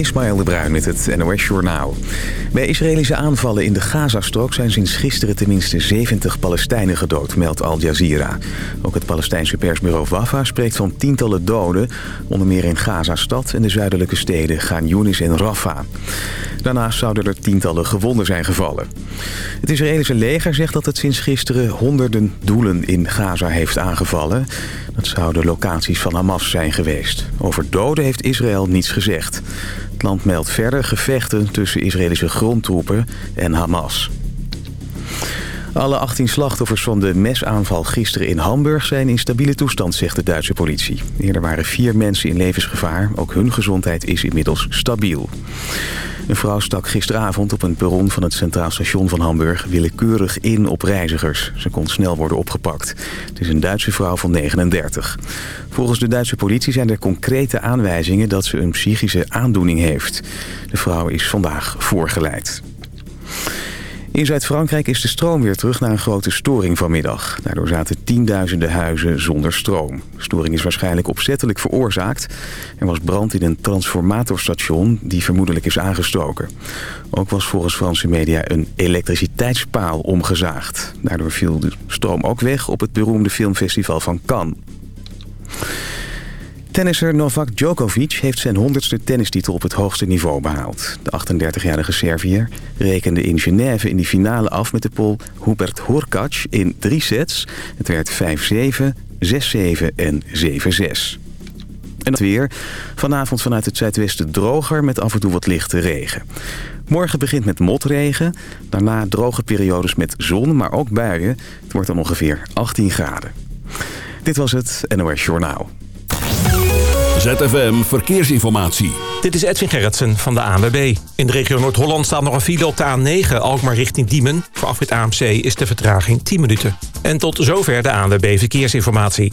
Ismaël de Bruin met het NOS Journaal. Bij Israëlische aanvallen in de Gazastrook zijn sinds gisteren tenminste 70 Palestijnen gedood, meldt Al Jazeera. Ook het Palestijnse persbureau Wafa spreekt van tientallen doden, onder meer in Gazastad en de zuidelijke steden Yunis en Rafah. Daarnaast zouden er tientallen gewonden zijn gevallen. Het Israëlische leger zegt dat het sinds gisteren honderden doelen in Gaza heeft aangevallen. Dat zouden locaties van Hamas zijn geweest. Over doden heeft Israël niets gezegd. Land meldt verder gevechten tussen Israëlische grondtroepen en Hamas. Alle 18 slachtoffers van de mesaanval gisteren in Hamburg zijn in stabiele toestand, zegt de Duitse politie. Eerder waren vier mensen in levensgevaar. Ook hun gezondheid is inmiddels stabiel. Een vrouw stak gisteravond op een perron van het Centraal Station van Hamburg willekeurig in op reizigers. Ze kon snel worden opgepakt. Het is een Duitse vrouw van 39. Volgens de Duitse politie zijn er concrete aanwijzingen dat ze een psychische aandoening heeft. De vrouw is vandaag voorgeleid. In Zuid-Frankrijk is de stroom weer terug na een grote storing vanmiddag. Daardoor zaten tienduizenden huizen zonder stroom. De storing is waarschijnlijk opzettelijk veroorzaakt. Er was brand in een transformatorstation die vermoedelijk is aangestoken. Ook was volgens Franse media een elektriciteitspaal omgezaagd. Daardoor viel de stroom ook weg op het beroemde filmfestival van Cannes. Tennisser Novak Djokovic heeft zijn honderdste tennistitel op het hoogste niveau behaald. De 38-jarige Serviër rekende in Genève in die finale af met de Pool Hubert Hurkac in drie sets. Het werd 5-7, 6-7 en 7-6. En het weer. Vanavond vanuit het zuidwesten droger met af en toe wat lichte regen. Morgen begint met motregen. Daarna droge periodes met zon, maar ook buien. Het wordt dan ongeveer 18 graden. Dit was het NOS Journaal. ZFM Verkeersinformatie. Dit is Edwin Gerritsen van de ANWB. In de regio Noord-Holland staat nog een file op de A9, Alkmaar richting Diemen. Voor afrit AMC is de vertraging 10 minuten. En tot zover de ANWB Verkeersinformatie.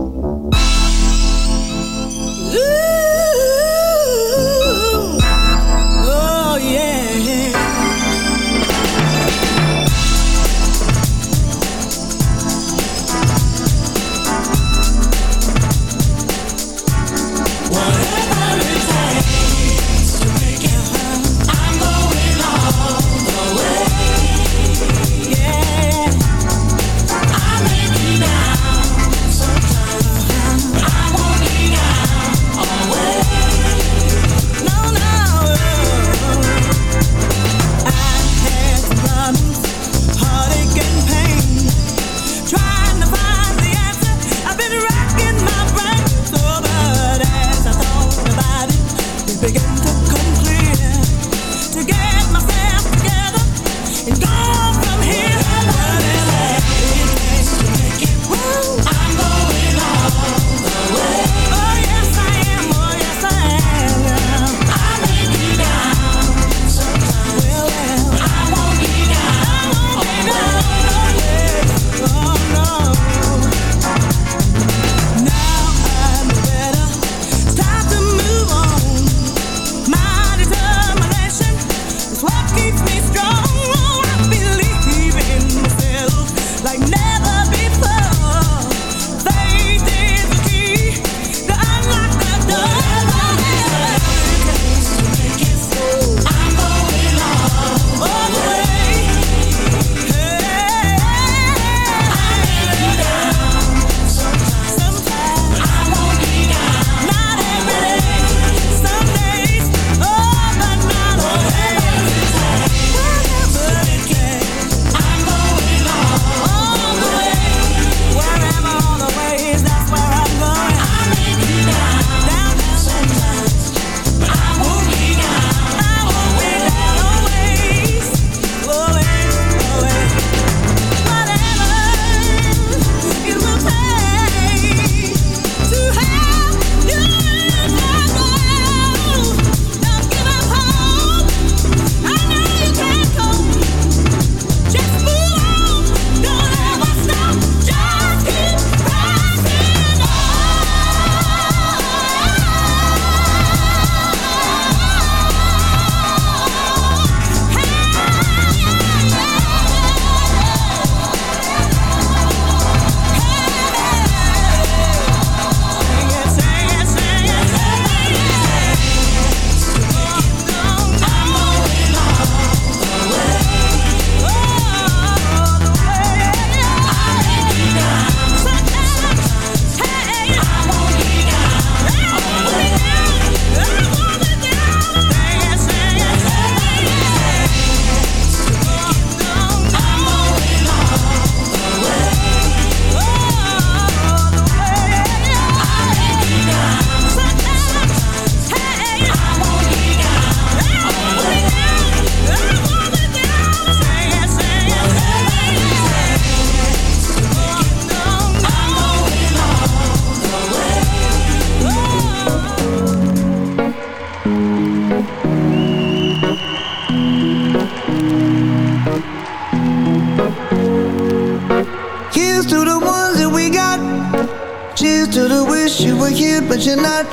begin to come clear to get myself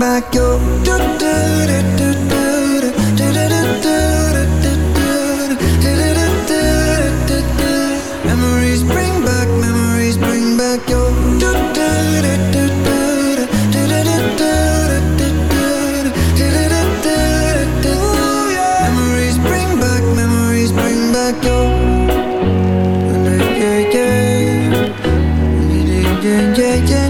back your Memories bring back, memories bring back your yeah yeah yeah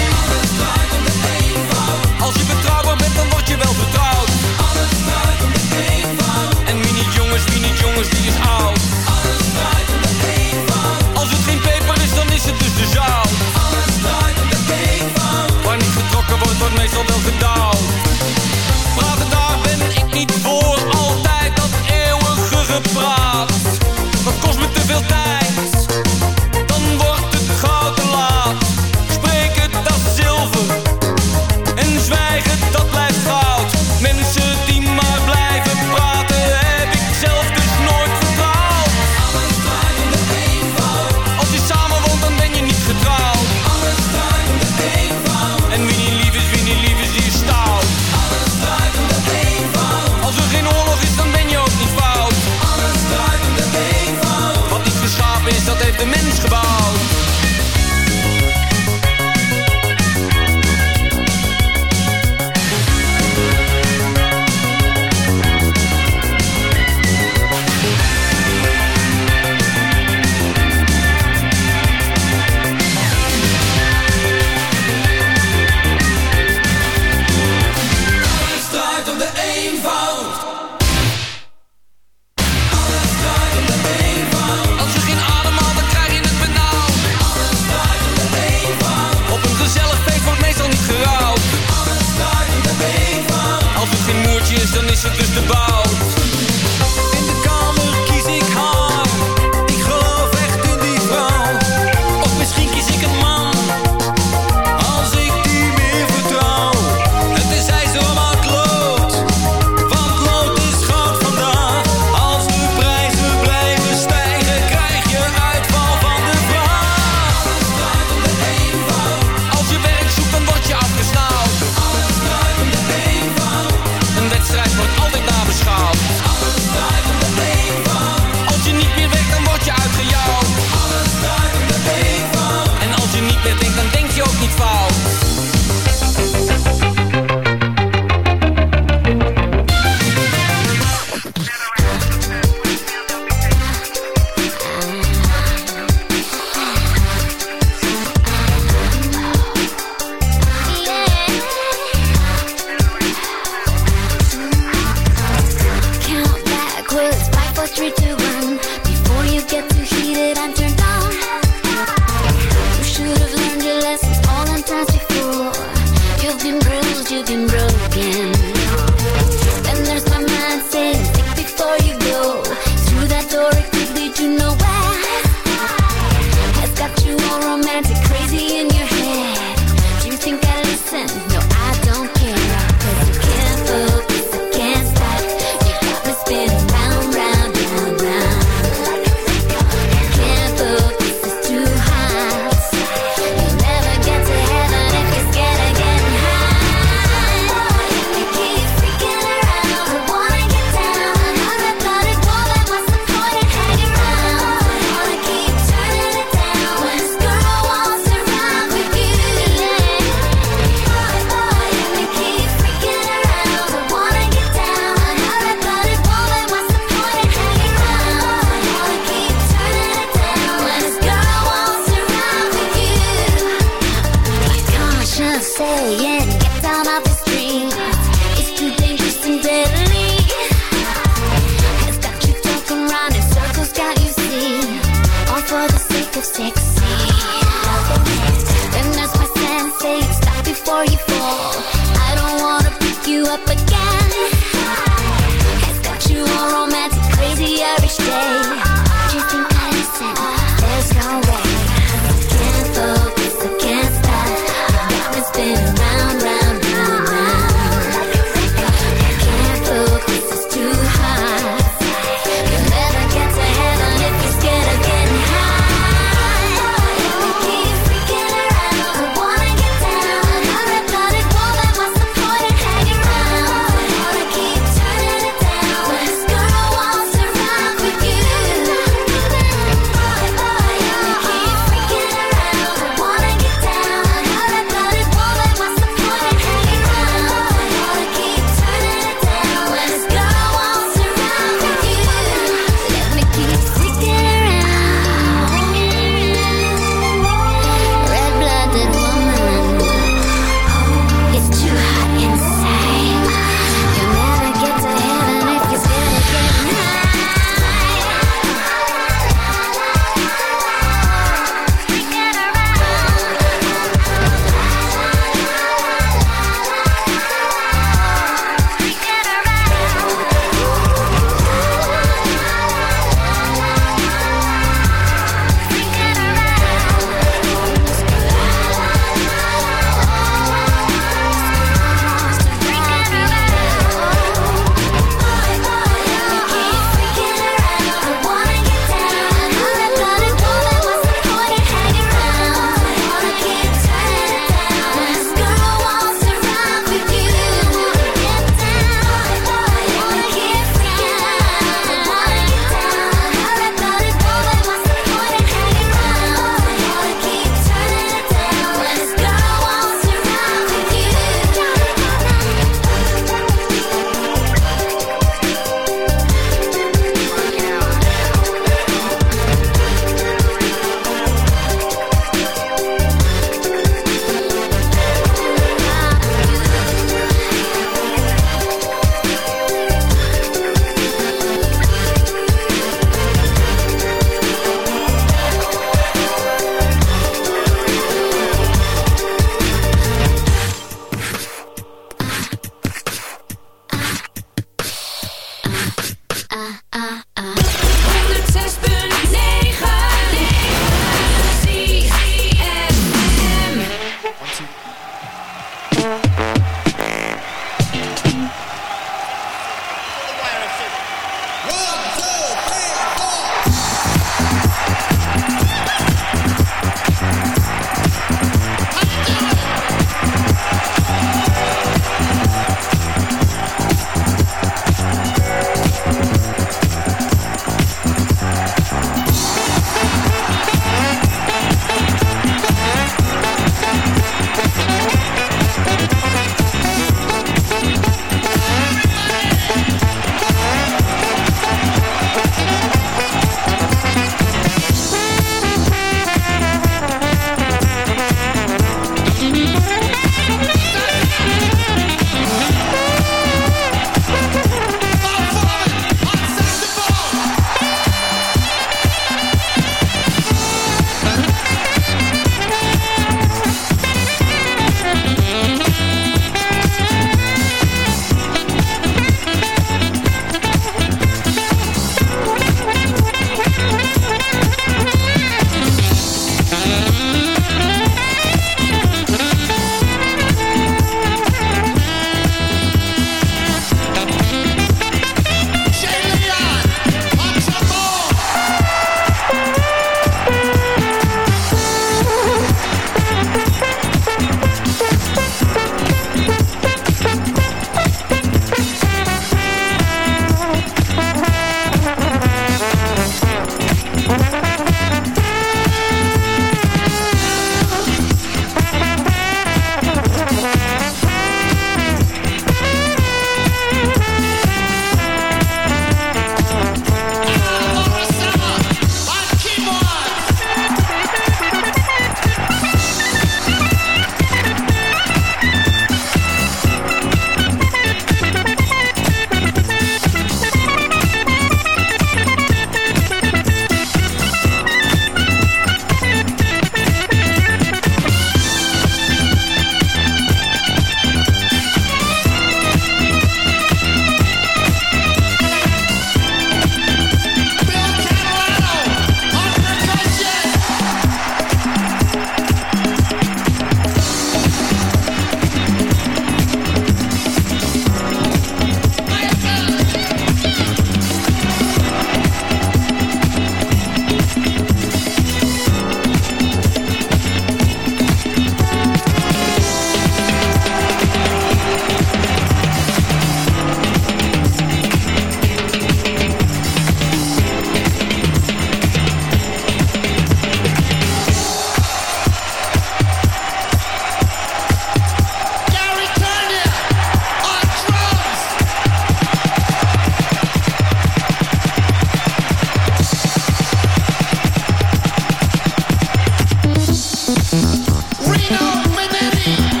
Torino, Medellín,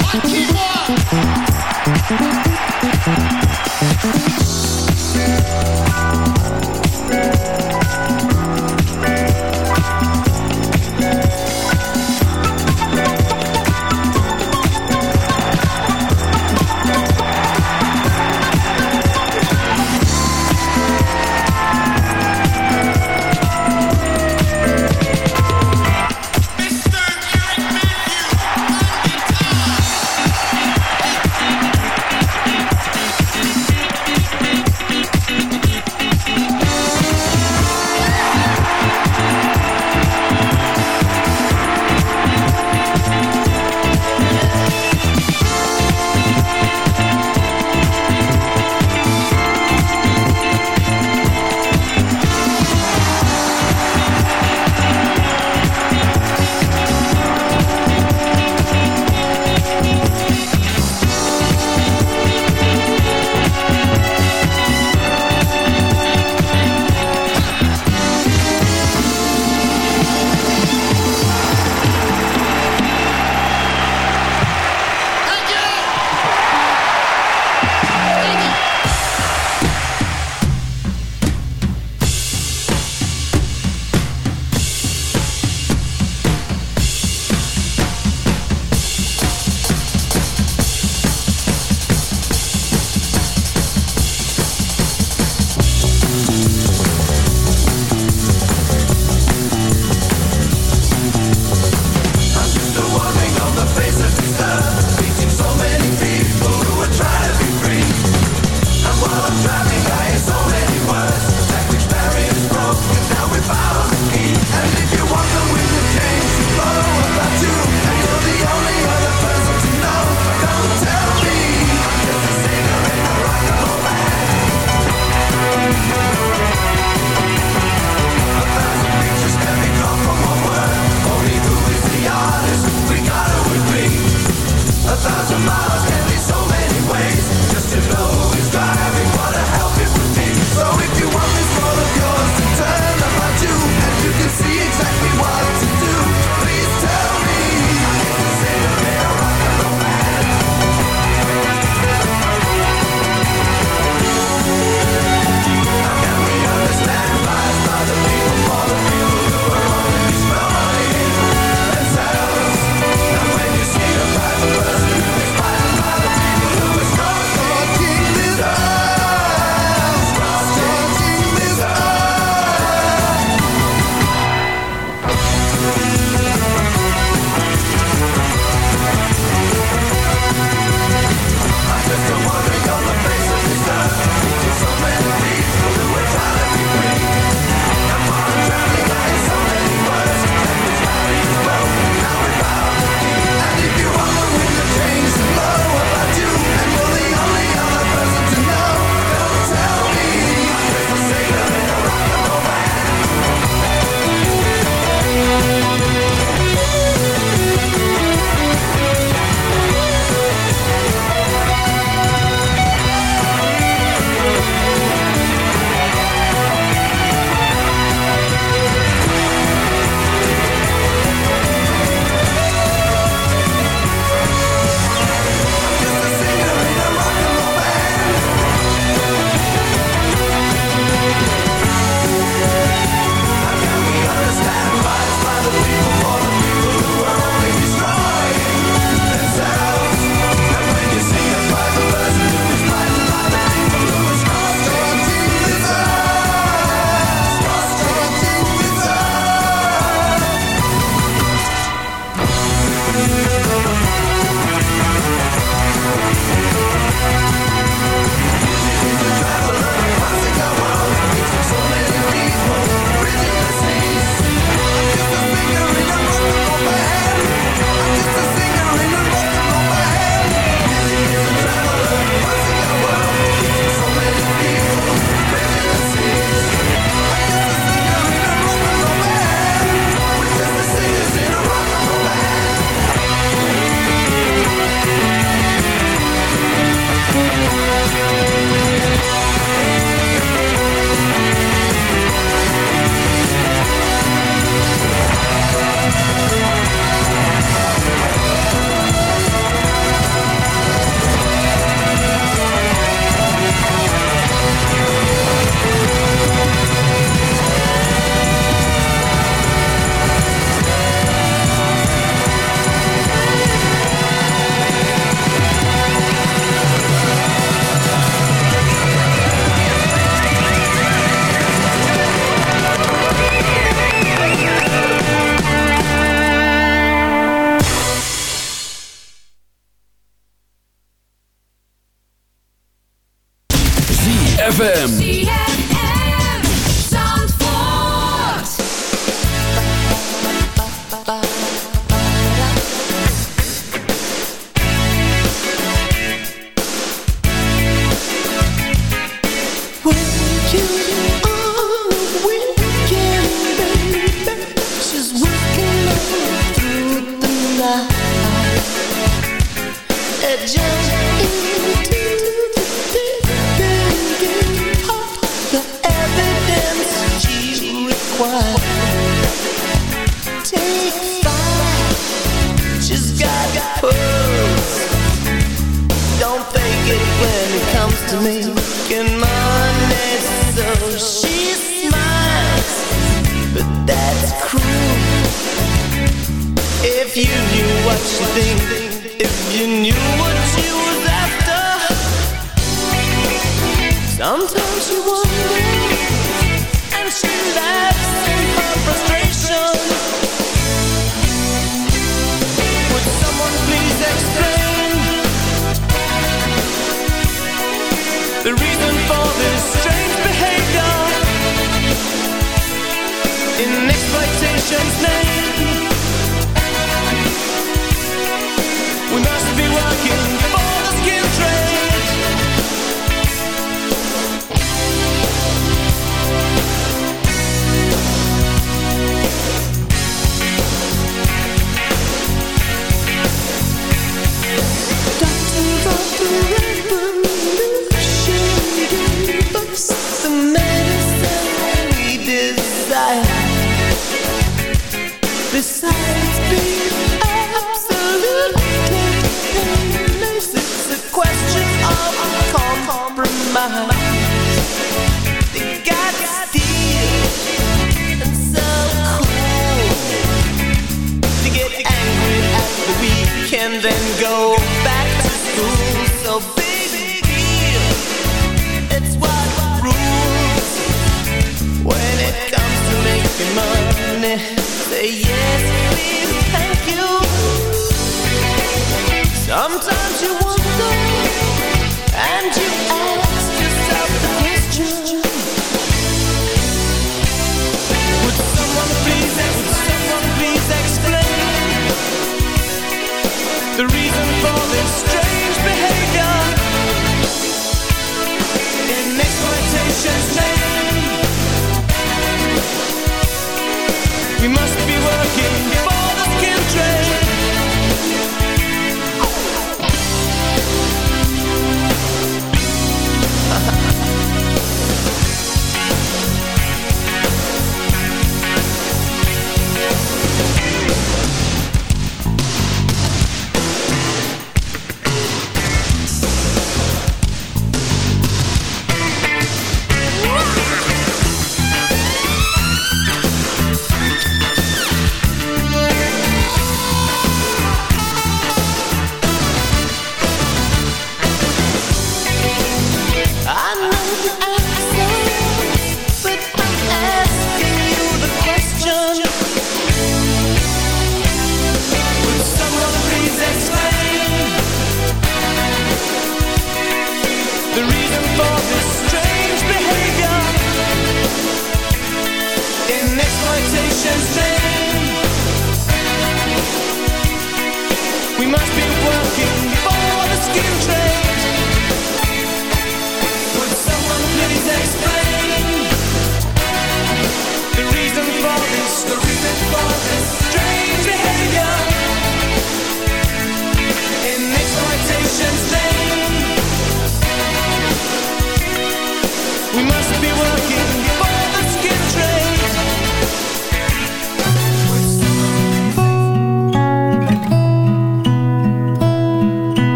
Baltimore.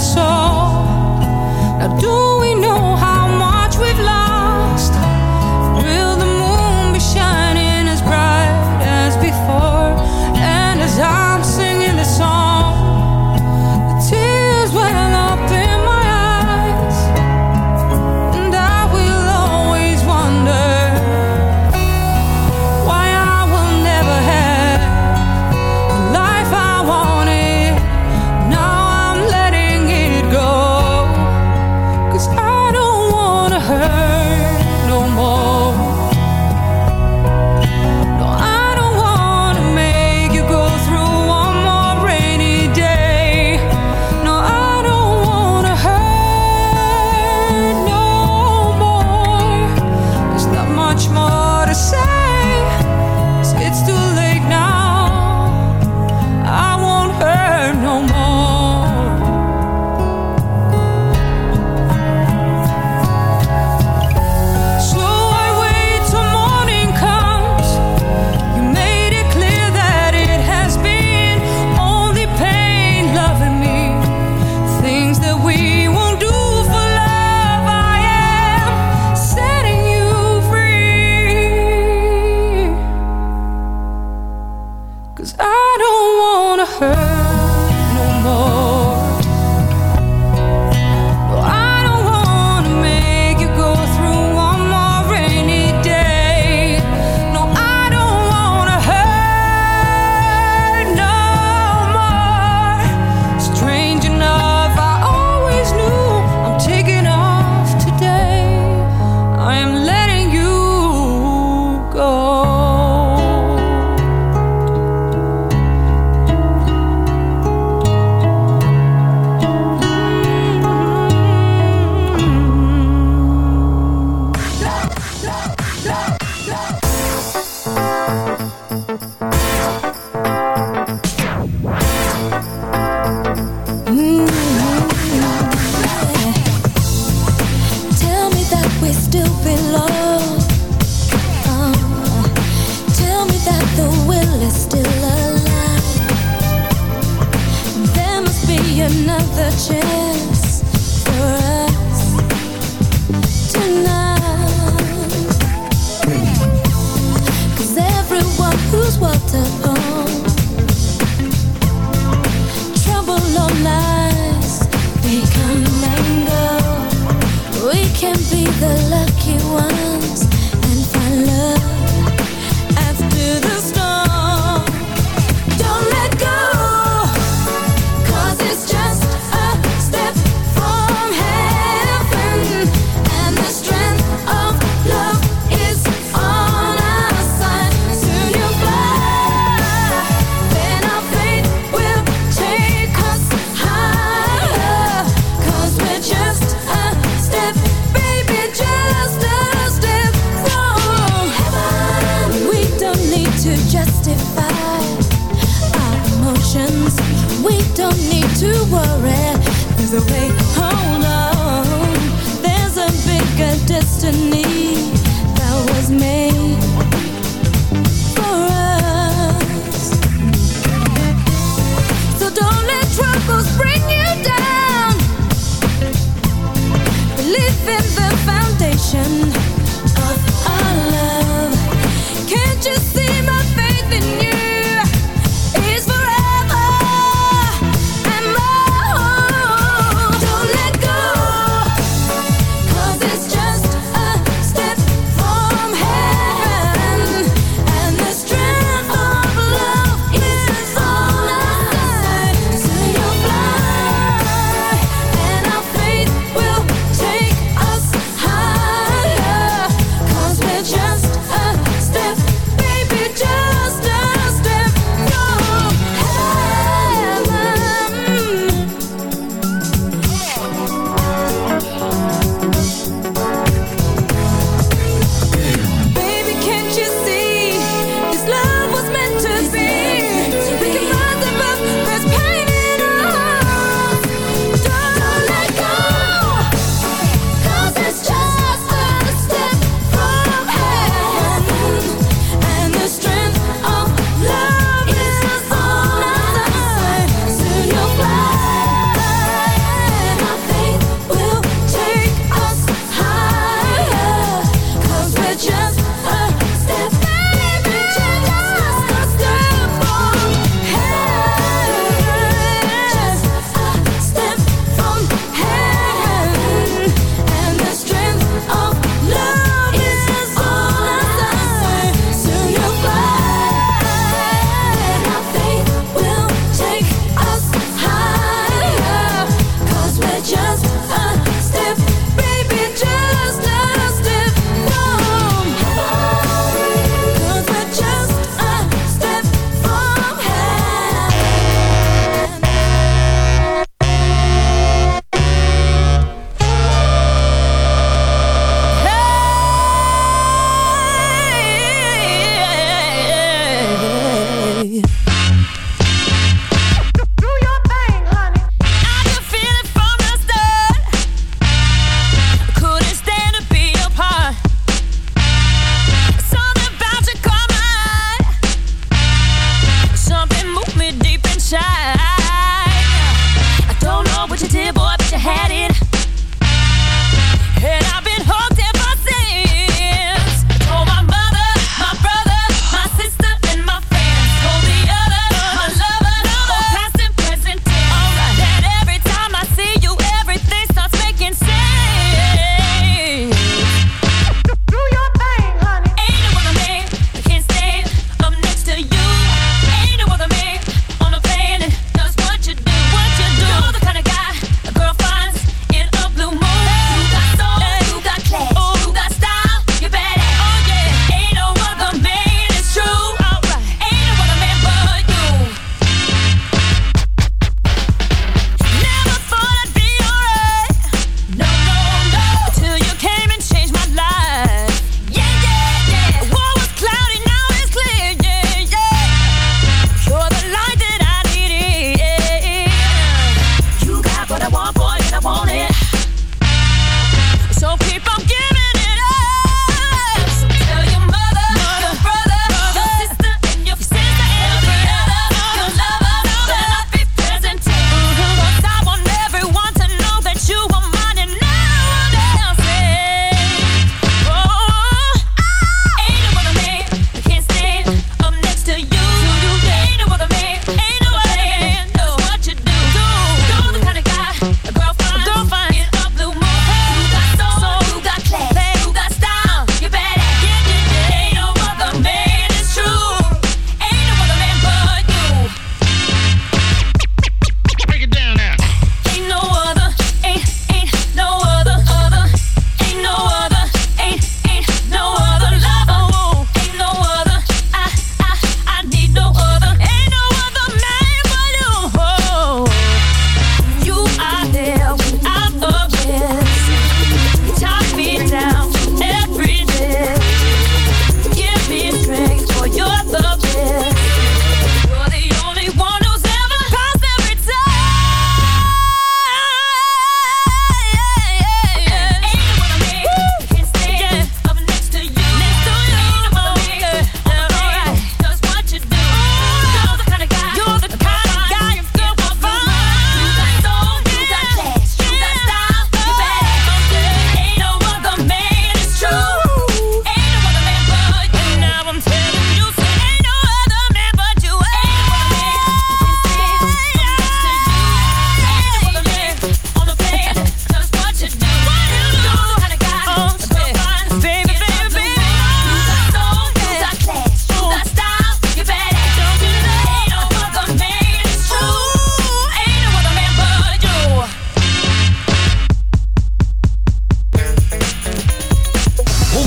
Step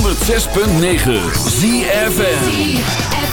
106.9 ZFN